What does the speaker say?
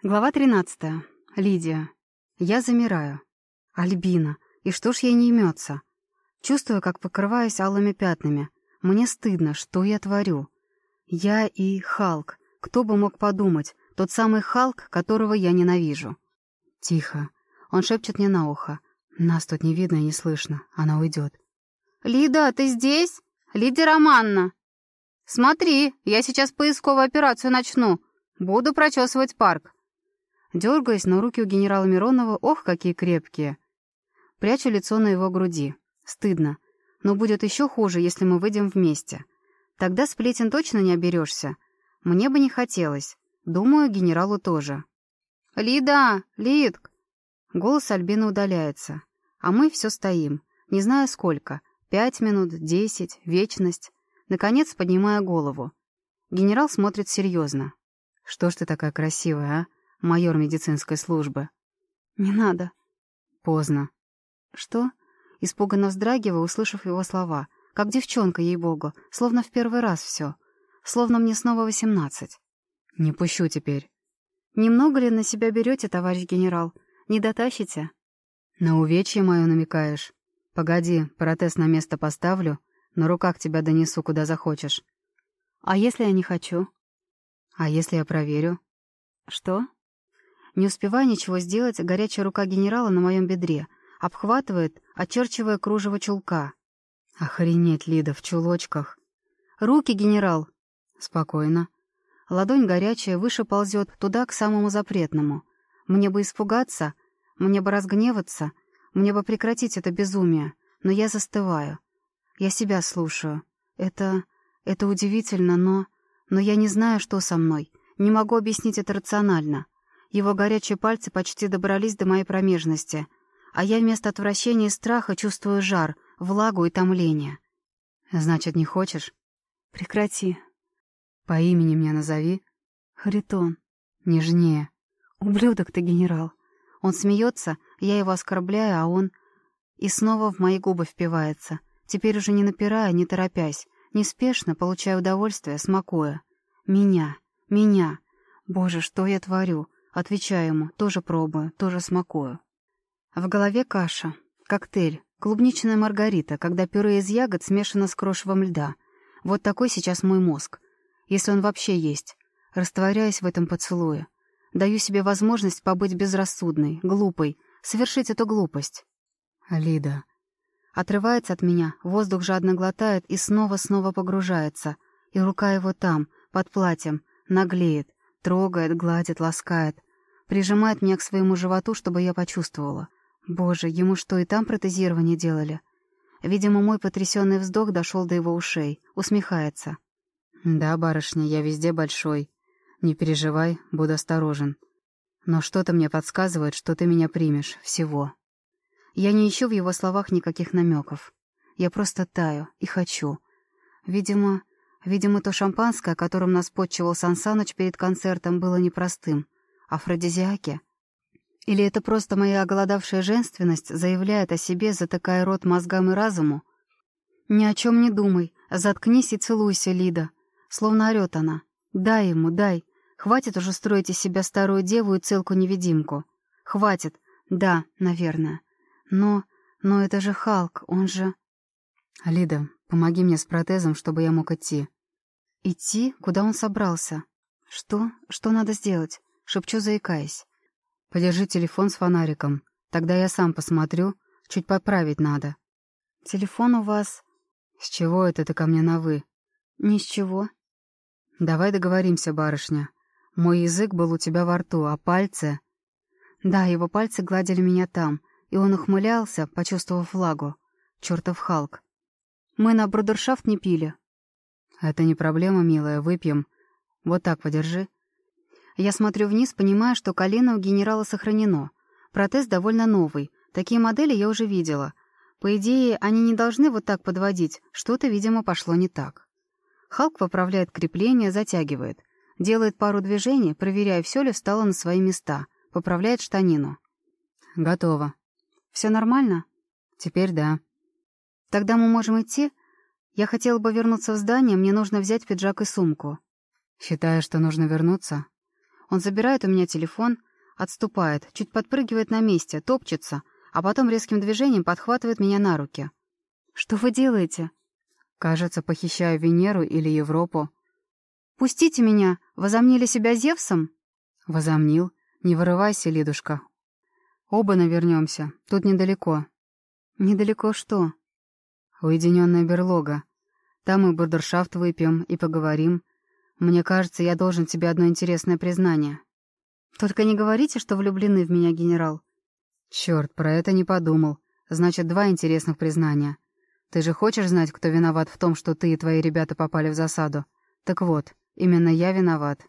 Глава 13. Лидия. Я замираю. Альбина. И что ж ей не имется? Чувствую, как покрываюсь алыми пятнами. Мне стыдно, что я творю. Я и Халк. Кто бы мог подумать, тот самый Халк, которого я ненавижу. Тихо. Он шепчет мне на ухо. Нас тут не видно и не слышно. Она уйдет. «Лида, ты здесь? Лидия Романна!» «Смотри, я сейчас поисковую операцию начну. Буду прочесывать парк. Дергаясь, но руки у генерала Миронова, ох, какие крепкие. Прячу лицо на его груди. Стыдно. Но будет еще хуже, если мы выйдем вместе. Тогда сплетен точно не оберешься. Мне бы не хотелось. Думаю, генералу тоже. «Лида! Лидк!» Голос Альбины удаляется. А мы все стоим. Не знаю сколько. Пять минут, десять, вечность. Наконец, поднимая голову. Генерал смотрит серьезно. «Что ж ты такая красивая, а?» Майор медицинской службы. «Не надо». Поздно. «Что?» Испуганно вздрагивая, услышав его слова. Как девчонка, ей-богу, словно в первый раз все. Словно мне снова восемнадцать. «Не пущу теперь». «Немного ли на себя берете, товарищ генерал? Не дотащите?» «На увечье мое намекаешь? Погоди, протез на место поставлю, на руках тебя донесу, куда захочешь». «А если я не хочу?» «А если я проверю?» «Что?» Не успевая ничего сделать, горячая рука генерала на моем бедре обхватывает, очерчивая кружево чулка. Охренеть, Лида, в чулочках. Руки, генерал. Спокойно. Ладонь горячая выше ползет, туда, к самому запретному. Мне бы испугаться, мне бы разгневаться, мне бы прекратить это безумие, но я застываю. Я себя слушаю. Это... это удивительно, но... Но я не знаю, что со мной. Не могу объяснить это рационально. Его горячие пальцы почти добрались до моей промежности, а я вместо отвращения и страха чувствую жар, влагу и томление. «Значит, не хочешь?» «Прекрати». «По имени меня назови». «Харитон». «Нежнее». «Ублюдок ты, генерал». Он смеется, я его оскорбляю, а он... И снова в мои губы впивается. Теперь уже не напирая, не торопясь. Неспешно, получая удовольствие, смакуя. Меня. Меня. Боже, что я творю? Отвечаю ему, тоже пробую, тоже смакую. В голове каша, коктейль, клубничная маргарита, когда пюре из ягод смешано с крошевом льда. Вот такой сейчас мой мозг. Если он вообще есть. Растворяясь в этом поцелуе. Даю себе возможность побыть безрассудной, глупой, совершить эту глупость. Лида. Отрывается от меня, воздух жадно глотает и снова-снова погружается. И рука его там, под платьем, наглеет, трогает, гладит, ласкает прижимает меня к своему животу, чтобы я почувствовала. Боже, ему что, и там протезирование делали? Видимо, мой потрясенный вздох дошел до его ушей. Усмехается. «Да, барышня, я везде большой. Не переживай, буду осторожен. Но что-то мне подсказывает, что ты меня примешь. Всего». Я не ищу в его словах никаких намеков. Я просто таю и хочу. Видимо, видимо, то шампанское, которым нас подчивал Сансаныч перед концертом, было непростым — Афродизиаки? Или это просто моя оголодавшая женственность заявляет о себе, затыкая рот мозгам и разуму? Ни о чем не думай, заткнись и целуйся, Лида. Словно орет она. Дай ему, дай. Хватит уже строить из себя старую деву и целку-невидимку. Хватит. Да, наверное. Но... но это же Халк, он же... Лида, помоги мне с протезом, чтобы я мог идти. Идти? Куда он собрался? Что? Что надо сделать? шепчу, заикаясь. «Подержи телефон с фонариком. Тогда я сам посмотрю. Чуть поправить надо». «Телефон у вас...» «С чего это ты ко мне на «вы»?» «Ни с чего». «Давай договоримся, барышня. Мой язык был у тебя во рту, а пальцы...» Да, его пальцы гладили меня там, и он ухмылялся, почувствовав влагу. Чертов Халк. Мы на брудершафт не пили. «Это не проблема, милая, выпьем. Вот так подержи». Я смотрю вниз, понимая, что колено у генерала сохранено. Протез довольно новый. Такие модели я уже видела. По идее, они не должны вот так подводить. Что-то, видимо, пошло не так. Халк поправляет крепление, затягивает. Делает пару движений, проверяя, все ли встало на свои места. Поправляет штанину. «Готово». «Все нормально?» «Теперь да». «Тогда мы можем идти?» «Я хотела бы вернуться в здание, мне нужно взять пиджак и сумку». «Считаешь, что нужно вернуться?» Он забирает у меня телефон, отступает, чуть подпрыгивает на месте, топчется, а потом резким движением подхватывает меня на руки. «Что вы делаете?» «Кажется, похищаю Венеру или Европу». «Пустите меня! Возомнили себя Зевсом?» «Возомнил. Не вырывайся, Лидушка. Оба навернемся. Тут недалеко». «Недалеко что?» «Уединенная берлога. Там мы бурдершафт выпьем и поговорим. Мне кажется, я должен тебе одно интересное признание». «Только не говорите, что влюблены в меня, генерал». «Черт, про это не подумал. Значит, два интересных признания. Ты же хочешь знать, кто виноват в том, что ты и твои ребята попали в засаду? Так вот, именно я виноват».